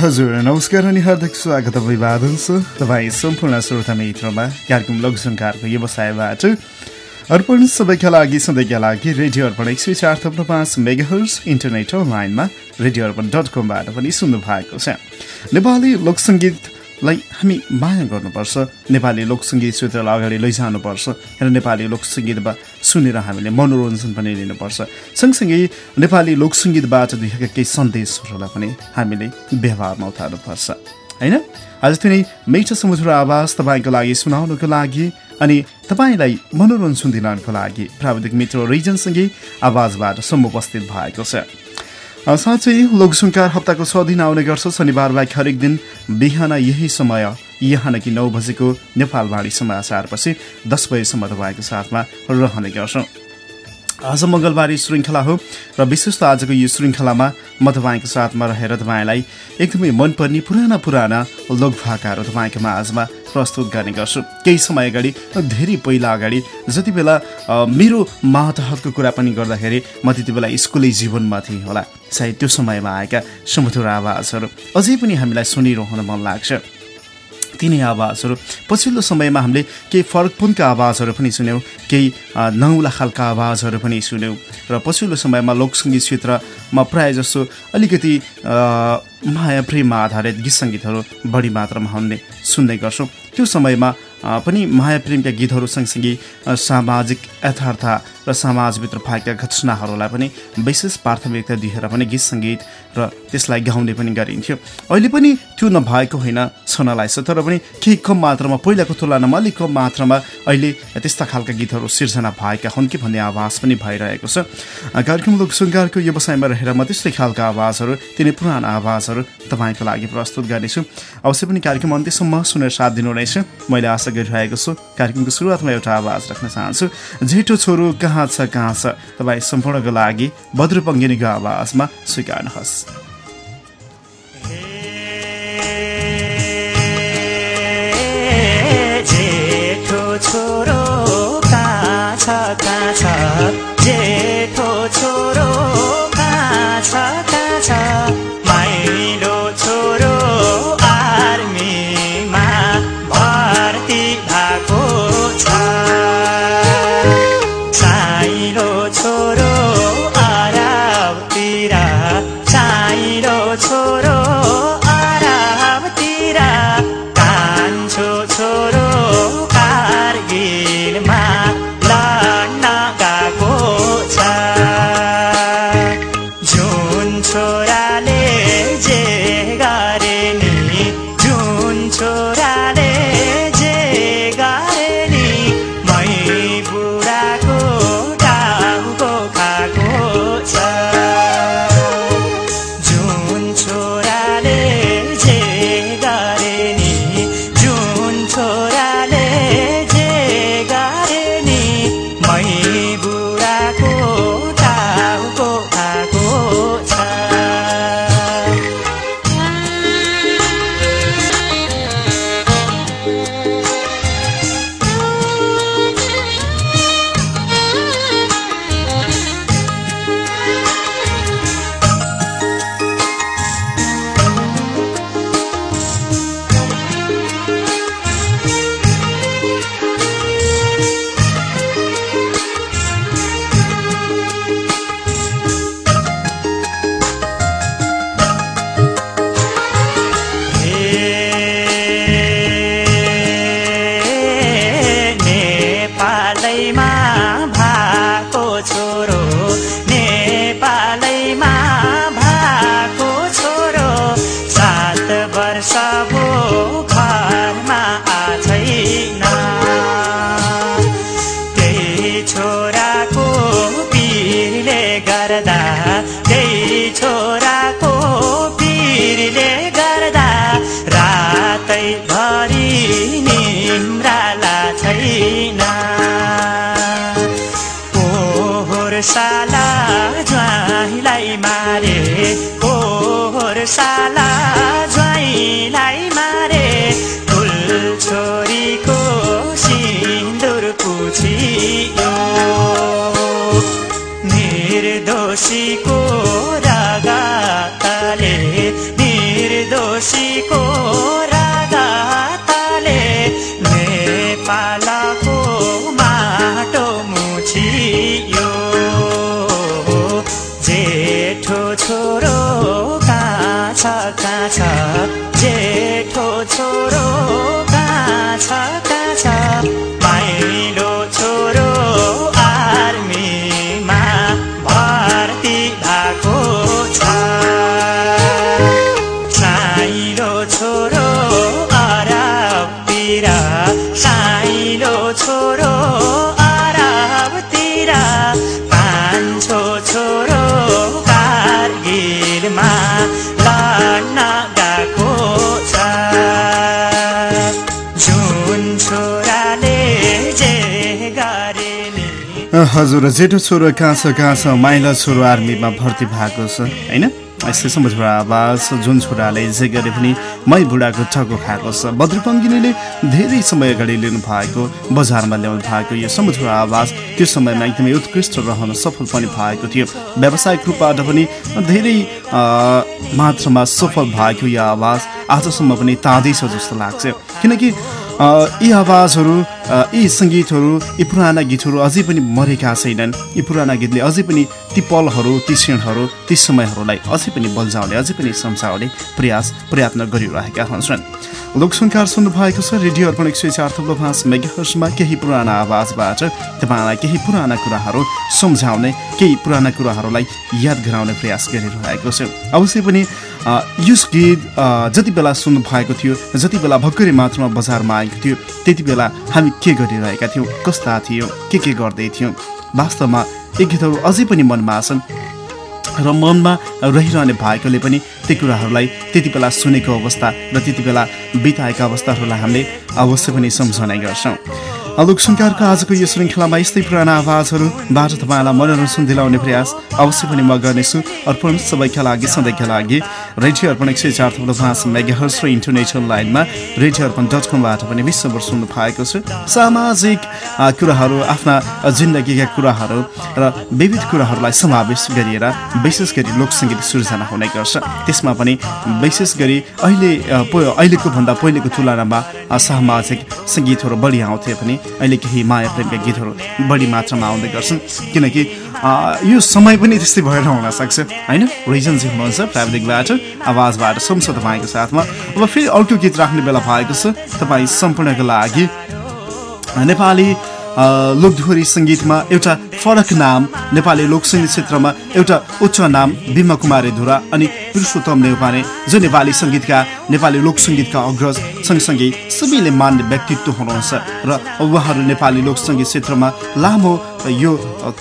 हजुर नमस्कार अनि हार्दिक स्वागत अभिवादन छ। तपाईँ सम्पूर्ण श्रोता मित्रमा कार्यक्रम लघुसङ्कारको व्यवसायबाट अर्पण सबैका लागि सधैँका लागि रेडियो अर्पण एक सय चार थप्नु पाँच मेगाहर्स इन्टरनेट अनलाइनमा रेडियो अर्पण डट कमबाट पनि सुन्नु भएको छ। नेपाली लोकसङ्गीत लाई हामी माया गर्नुपर्छ नेपाली लोकसङ्गीत क्षेत्रलाई अगाडि लैजानुपर्छ र नेपाली लोकसङ्गीतमा सुनेर हामीले मनोरञ्जन पनि लिनुपर्छ। सँगसँगै नेपाली लोकसङ्गीतबाट दिएका केही सन्देशहरूलाई पनि हामीले व्यवहारमा उतार्नुपर्छ। होइन? आज तिनै मिठो समुद्र आवाज तपाईँको लागि सुनाउनुको लागि अनि तपाईँलाई मनोरञ्जन दिनको लागि प्राविधिक मित्र रिजनसँगै आवाजबाट समुपस्थित भएको छ। साँच्चै लोकसङ्कार हप्ताको छ दिन आउने गर्छ। शनिबार बाहेक हरेक दिन बिहान यही समय यहाँ कि नौ बजेको नेपालवाणी समाचारपछि दस बजेसम्म तपाईँको साथमा रहने गर्छौँ। आज मङ्गलबारी श्रृङ्खला हो र विशेष त आजको यो श्रृङ्खलामा म तपाईँको साथमा रहेर तपाईँलाई एकदमै मनपर्ने पुराना पुराना लोकभाकाहरू तपाईँको माझमा प्रस्तुत गर्ने गर्छु। केही समय अगाडि धेरै पहिला अगाडि जति बेला मेरो मातहतको कुरा पनि गर्दाखेरि म त्यति बेला स्कुलै जीवनमा थिएँ होला। सायद त्यो समयमा आएका सुमधुर आवाजहरू अझै पनि हामीलाई सुनिरहन मन लाग्छ। तिनै आवाजहरू। पछिल्लो समयमा हामीले केही फरकपुनका आवाजहरू पनि सुन्यौँ केही नौला खालका आवाजहरू पनि सुन्यौँ। र पछिल्लो समयमा लोकसङ्गीत क्षेत्रमा प्रायः जसो अलिकति माया प्रेममा आधारित गीत सङ्गीतहरू बढी मात्रामा हामीले सुन्ने गर्छौँ। त्यो समयमा पनि माया प्रेमका गीतहरू सँगसँगै सामाजिक यथार्थ र समाजभित्र भएका घटनाहरूलाई पनि विशेष प्राथमिकता दिएर पनि गीत सङ्गीत र त्यसलाई गाउने पनि गरिन्थ्यो। अहिले पनि त्यो नभएको होइन छनलाई तर पनि केही कम मात्रामा पहिलाको तुलनामा अलिक कम मात्रामा अहिले त्यस्ता खालका गीतहरू सिर्जना भएका हुन् कि भन्ने आवाज पनि भइरहेको छ। कार्यक्रम लोकसङ्कारको व्यवसायमा रहेर म त्यस्तै खालका आवाजहरू तिनै पुराना आवाजहरू तपाईँको लागि प्रस्तुत गर्नेछु। अवश्य पनि कार्यक्रम अन्त्यसम्म सुनेर साथ दिनुहुनेछ मैले आशा गरिरहेको छु कार्यक्रमको सुरुवातमा एउटा आवाज राख्न चाहन्छु। झेटो छोरो कहाँ छ कहाँ छ? तपाईँ सम्पूर्णको लागि भद्र पङ्गिनीको आवाजमा स्वीकार्नुहोस्। 起 हजुर जेठो छोरो कहाँ छ कहाँ छ माइला छोरो आर्मीमा भर्ती भएको छ होइन? यस्तै समझुरा आवाज जुन छोराले जे गरे पनि मै बुढाको टको खाएको छ। बद्रपङ्गिनीले धेरै समय अगाडि लिनु भएको बजारमा ल्याउनु भएको यो समझुरा आवाज त्यो समयमा एकदमै उत्कृष्ट रहन सफल पनि भएको थियो। व्यावसायिक रूपबाट पनि धेरै मात्रामा सफल भएको यो आवाज आजसम्म पनि ताजै छ जस्तो लाग्छ। किनकि यी आवाजहरू यी सङ्गीतहरू यी पुराना गीतहरू अझै पनि मरेका छैनन्। यी पुराना गीतले अझै पनि ती पलहरू ती क्षणहरू ती समयहरूलाई अझै पनि बल्झाउने अझै पनि सम्झाउने प्रयास प्रयत्न गरिरहेका हुन्छन्। लोकसङ्कार सुन्नु भएको छ। रेडियो अर्पण एक सय चार थप्लो पाँच मेगाहर्समा केही पुराना आवाजबाट तपाईँलाई केही पुराना कुराहरू सम्झाउने केही पुराना कुराहरूलाई याद गराउने प्रयास गरिरहेको छ। अवश्य पनि यस गीत जति बेला सुन्नु भएको थियो जति बेला भर्खरै मात्रामा बजारमा आएको थियो त्यति बेला हामी के गरिरहेका थियौँ कस्ता थियौँ के के गर्दै थियौँ वास्तवमा यी गीतहरू अझै पनि मनमा छन् र मनमा रहिरहने भएकोले पनि ती कुराहरूलाई त्यति बेला सुनेको अवस्था र त्यति बेला बिताएका अवस्थाहरूलाई हामीले अवश्य पनि सम्झाउने गर्छौँ। लोकसङ्कारको आजको यो श्रृङ्खलामा यस्तै पुराना आवाजहरूबाट तपाईँलाई मनोरञ्जन दिलाउने प्रयास अवश्य पनि म गर्नेछु। अर्पण सबैका लागि सधैँका लागि। रेडियो अर्पण एक सय चार थप्लो पाँच मेगाहर्स र इन्टरनेसनल लाइनमा रेडियो अर्पण डट कमबाट पनि विश्वभर सुन्नु पाएको छु। सामाजिक कुराहरू आफ्ना जिन्दगीका कुराहरू र विविध कुराहरूलाई समावेश गरिएर विशेष गरी लोकसङ्गीत सृजना हुने गर्छ। त्यसमा पनि विशेष गरी अहिले अहिलेको भन्दा पहिलेको तुलनामा सामाजिक सङ्गीतहरू बढी आउँथे पनि अहिले केही माया प्रेमका गीतहरू बढी मात्रामा आउँदै गर्छन्। किनकि यो समय पनि त्यस्तै भएर हुनसक्छ होइन? रिजन चाहिँ हुनुहुन्छ प्राविधिकबाट आवाजबाट सुन्छ तपाईँको साथमा। अब फेरि अर्को गीत राख्ने बेला भएको छ तपाईँ सम्पूर्णको लागि। नेपाली लोकधोरी सङ्गीतमा एउटा फरक नाम नेपाली लोकसङ्गीत क्षेत्रमा एउटा उच्च नाम बिमा कुमारी धुरा अनि पुरुषोत्तम नेउपाने जो नेपाली सङ्गीतका नेपाली लोकसङ्गीतका अग्रज। सँगसँगै सबैले मान्ने व्यक्तित्व हुनुहुन्छ र उहाँहरू नेपाली लोकसङ्गीत क्षेत्रमा लामो यो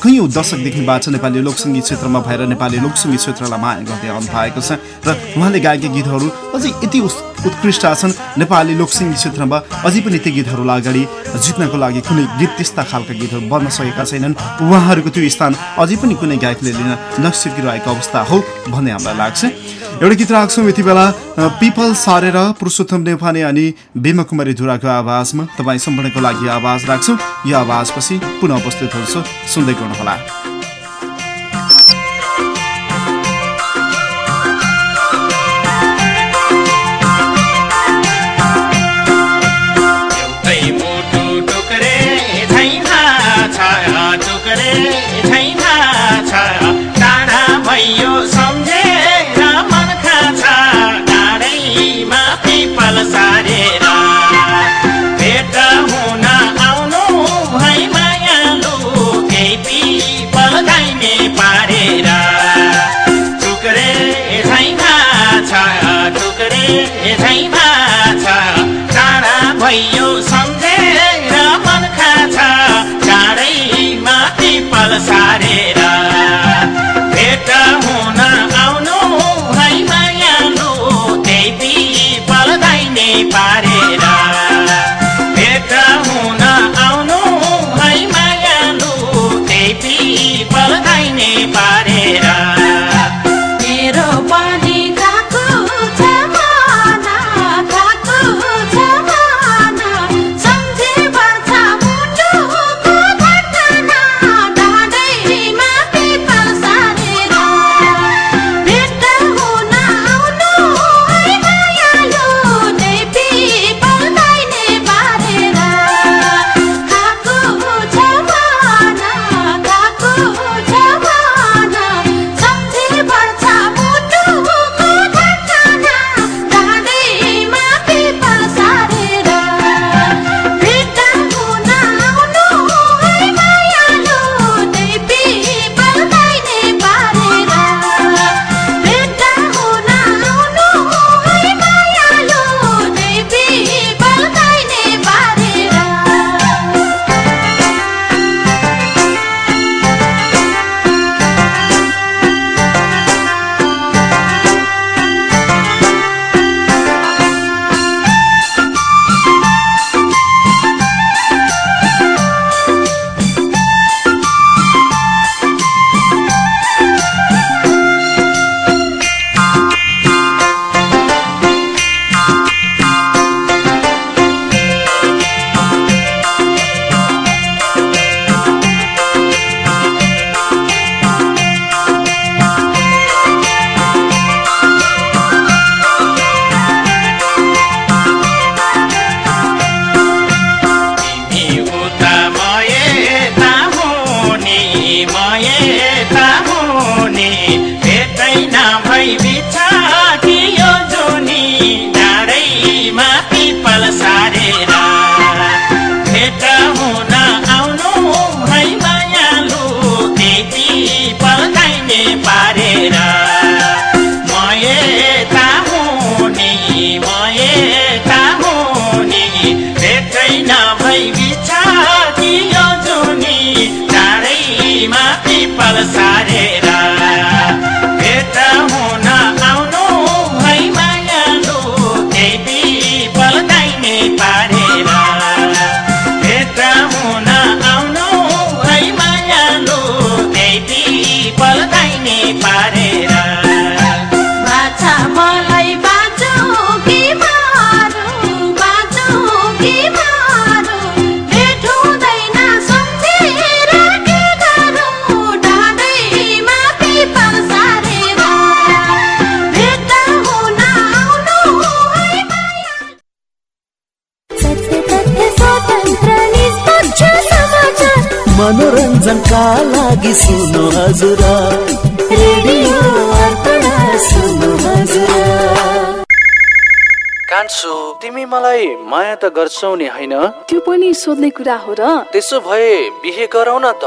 कैयौँ दशकदेखिबाट नेपाली लोकसङ्गीत क्षेत्रमा भएर नेपाली लोकसङ्गीत क्षेत्रलाई माया गर्दै आउनु भएको छ र उहाँले गाएका गीतहरू अझै यति उत्कृष्ट छन्। नेपाली लोकसङ्गीत क्षेत्रमा अझै पनि ती गीतहरूलाई अगाडि जित्नको लागि कुनै गीत त्यस्ता खालका गीतहरू बन्न सकेका छैनन्। उहाँहरूको त्यो स्थान अझै पनि कुनै गायकले लिन नसकिरहेको अवस्था हो भन्ने हामीलाई लाग्छ। एउटा गीत राख्छौँ यति बेला। पिपल सारेर पुरुषोत्तम नेउपाने अनि बिमा कुमारी धुराको आवाजमा तपाईँ सम्पूर्णको लागि आवाज राख्छौँ। यो आवाजपछि पुनः उपस्थित हुन्छु। सुन्दै गर्नुहोला। pa मनोरञ्जनका लागि सुन्नु हजुर कान्छु तिमी मलाई माया त गर्छौ नि होइन त्यो पनि सोध्ने कुरा हो र? त्यसो भए बिहे गरौ न त।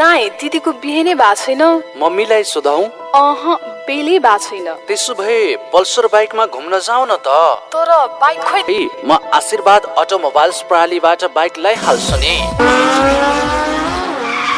नाइ दिदीको बिहे नै भएको छैन। मम्मीलाई सोधौ। अह बेलै भएको छैन। त्यसो भए पल्सर बाइकमा घुम्न जाऊ न त। तर बाइक खोइ म आशीर्वाद अटोमोबाइल्स प्रणालीबाट बाइक ल्याइहाल्छु नि वाउ यति छिटै वाउ यति छिटै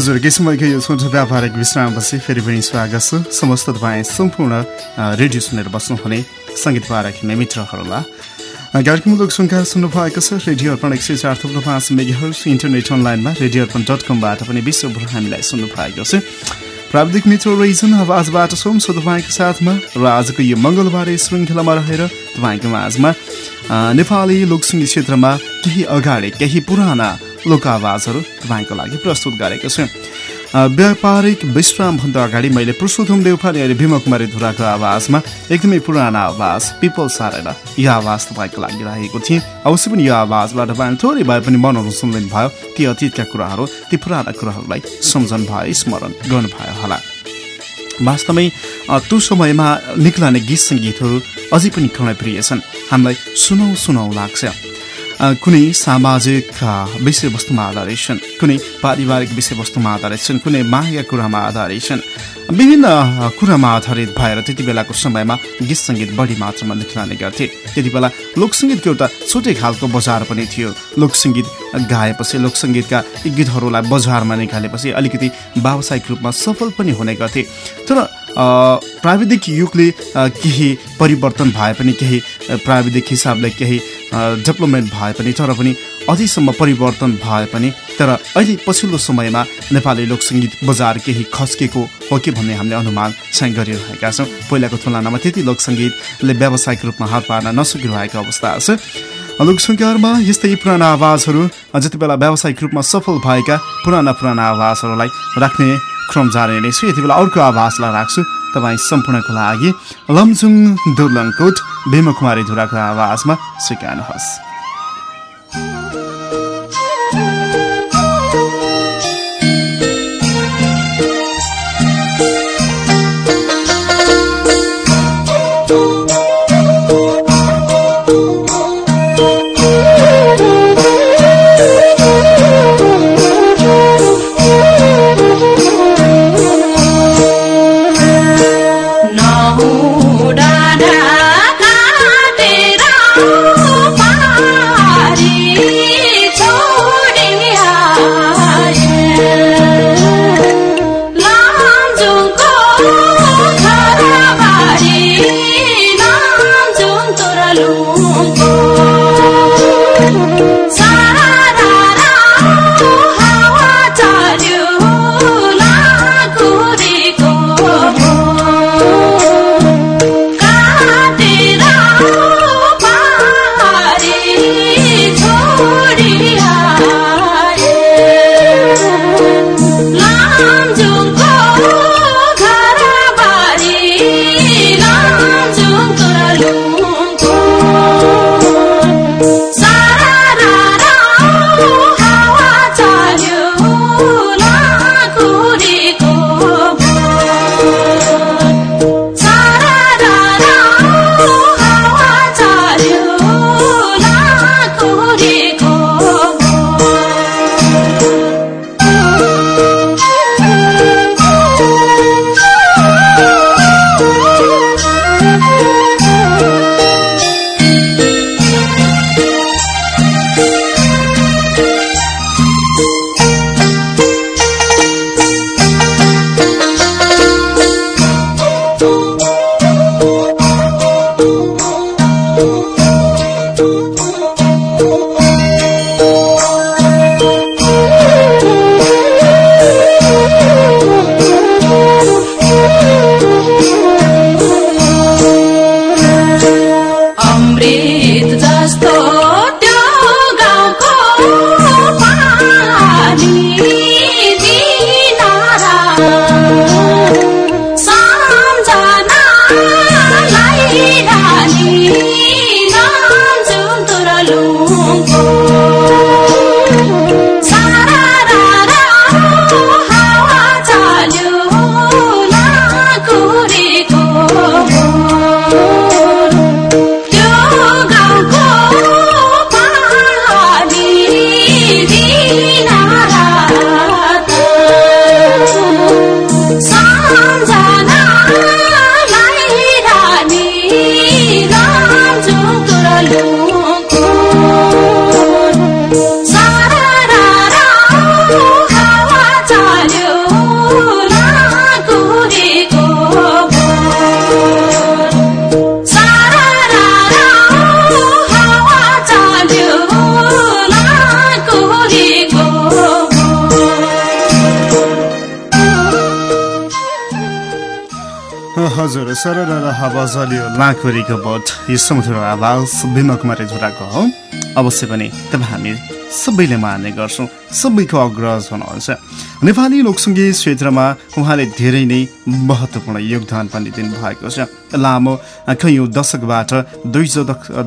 हजुर समयको यो छोटो व्यापारिक विश्रामपछि फेरि पनि स्वागत छ। समस्त तपाईँ सम्पूर्ण रेडियो सुनेर बस्नुहुने सङ्गीत पारा खेल्ने मित्रहरूलाई अ, कार्यक्रम लोक सुनकार सुन्नु भएको छ। रेडियो अर्पण एक सय चार थुप्रो पाँच मेगाहरु इन्टरनेट अनलाइनमा रेडियो अर्पण डट कमबाट पनि विश्वभर हामीलाई सुन्नु भएको छ। प्राविधिक मित्र रिजन आवाजबाट छौँ। सो तपाईँको साथमा र आजको यो मङ्गलबारे श्रृङ्खलामा रहेर तपाईँको माझमा। नेपाली लोकसङ्गीत क्षेत्रमा केही अगाडि केही पुराना लोक आवाजहरू तपाईँको लागि प्रस्तुत गरेको छु। व्यापारिक विश्रामभन्दा अगाडि मैले पुरुषोत्तम देउपाने अनि भीमा कुमारी धुराको आवाजमा एकदमै पुराना आवाज पिपल सारेर यो आवाज तपाईँको लागि राखेको थिएँ। अवश्य पनि यो आवाजबाट तपाईँले थोरै भए पनि मनहरू सुनिदिनु भयो। ती अतीतका कुराहरू ती पुराना कुराहरूलाई सम्झनु भयो स्मरण गर्नुभयो होला। वास्तवमै त्यो समयमा निक्लने गीत सङ्गीतहरू अझै पनि प्रिय छन्। हामीलाई सुनौ सुनौ लाग्छ। कुनै सामाजिक विषयवस्तुमा आधारित छन् कुनै पारिवारिक विषयवस्तुमा आधारित छन् कुनै मागेका कुरामा आधारित छन्। विभिन्न कुरामा आधारित भएर त्यति बेलाको समयमा गीत सङ्गीत बढी मात्रामा निक्लने गर्थे। त्यति बेला लोकसङ्गीतको एउटा छुट्टै खालको बजार पनि थियो। लोकसङ्गीत गाएपछि लोकसङ्गीतका गीतहरूलाई बजारमा निकालेपछि अलिकति व्यावसायिक रूपमा सफल पनि हुने गर्थे। तर प्राविधिक युगले केही परिवर्तन भए पनि केही प्राविधिक हिसाबले केही डेभलपमेन्ट भए पनि तर पनि अझैसम्म परिवर्तन भए पनि तर अहिले पछिल्लो समयमा नेपाली लोकसङ्गीत बजार केही खस्केको हो कि भन्ने हामीले अनुमान चाहिँ गरिरहेका छौँ। पहिलाको तुलनामा त्यति लोकसङ्गीतले व्यावसायिक रूपमा हात पार्न नसकिरहेको अवस्था छ। लोकसङ्गीतमा यस्तै पुराना आवाजहरू जति बेला व्यावसायिक रूपमा सफल भएका पुराना पुराना आवाजहरूलाई राख्ने क्रम जारी नै छु। यति बेला अर्को आवाजलाई राख्छु तपाईँ सम्पूर्णको लागि। लमजुङ दुर्लङकोट भीमकुमारी धुराको आवाजमा स्वीकार्नुहोस् हजुर सरर हावाजलियो लाखोरीको बोट यो समुद्र आवाज भीमा कुमारी झुराको हो। अवश्य पनि तपाईँ हामी सबैले मान्ने गर्छौँ सबैको अग्रज हुनुहुन्छ नेपाली लोकसङ्गीत क्षेत्रमा उहाँले धेरै नै महत्त्वपूर्ण योगदान पनि दिनुभएको छ। लामो कैयौँ दशकबाट दुई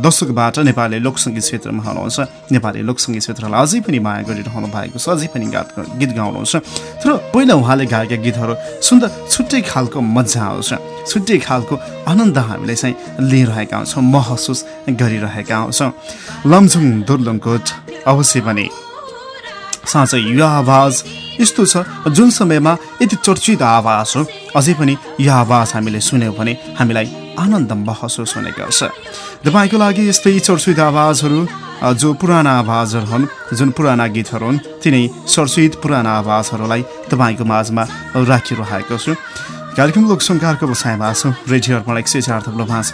दशकबाट नेपाली लोकसङ्गीत क्षेत्रमा हुनुहुन्छ। नेपाली लोकसङ्गीत क्षेत्रलाई अझै पनि माया गरिरहनु भएको छ अझै पनि गात गीत गाउनुहुन्छ। तर पहिला उहाँले गाएका गीतहरू सुन्दा छुट्टै खालको मजा आउँछ। छुट्टै खालको आनन्द हामीले चाहिँ लिइरहेका हुन्छौँ महसुस गरिरहेका हुन्छौँ। लमजुङ दुर्लुङकोट अवश्य पनि साँच्चै यो आवाज यस्तो छ जुन समयमा यति चर्चित आवाज हो अझै पनि यो आवाज हामीले सुन्यौँ भने हामीलाई आनन्द महसुस हुने गर्छ तपाईँको लागि यस्तै चर्चित आवाजहरू जो पुराना आवाजहरू हुन् जुन पुराना गीतहरू हुन् तिनै चर्चित पुराना आवाजहरूलाई तपाईँको माझमा राखिरहेको छु। कार्यक्रम लोकसङ्कारको बसाइमा छु। रेडियो अर्पण एक सय चार थप्लो पाँच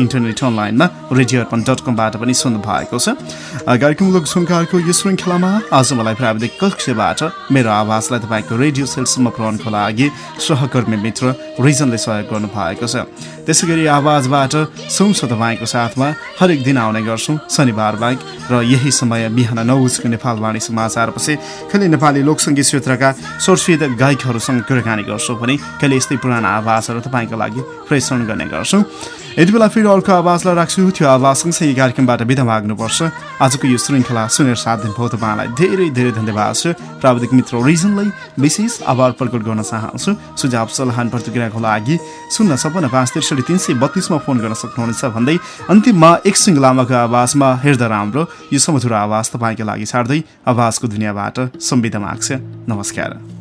इन्टरनेट अनलाइनमा रेडियो अर्पण डट कमबाट पनि सुन्नु भएको छ कार्यक्रम लोकसङ्कारको यो श्रृङ्खलामा आज मलाई प्राविधिक कक्षबाट मेरो आवाजलाई तपाईँको रेडियो सेलसम्म पुऱ्याउनको लागि सहकर्मी मित्र रिजनले सहयोग गर्नुभएको छ। त्यसै गरी आवाजबाट सुन्छ तपाईँको साथमा हरेक दिन आउने गर्छौँ शनिबार बाहेक र यही समय बिहान नौ बजीको नेपालवाणी समाचारपछि कहिले नेपाली लोकसङ्गीत क्षेत्रका चर्चित गायकहरूसँग कुराकानी गर्छौँ भने कहिले पुराना आवाजहरू तपाईँको लागि प्रेषण गर्ने गर्छौँ। यति बेला फेरि अर्को आवाजलाई राख्छु। त्यो आवाज सँगसँगै कार्यक्रमबाट बिदा माग्नुपर्छ। आजको यो श्रृङ्खला सुनेर साथ दिनुभयो तपाईँलाई धेरै धेरै धन्यवाद छ। प्राविधिक मित्र रिजनलाई विशेष आभार प्रकट गर्न चाहन्छु। सुझाव सल्लाह प्रतिक्रियाको लागि शून्य सपन्न पाँच त्रिसठी तिन सय बत्तिसमा फोन गर्न सक्नुहुनेछ भन्दै अन्तिममा एक सिंह लामाको आवाजमा हेर्दा राम्रो। यो समुद्र आवाज तपाईँको लागि छाड्दै आवाजको दुनियाँबाट सम्विधा माग्छ। नमस्कार।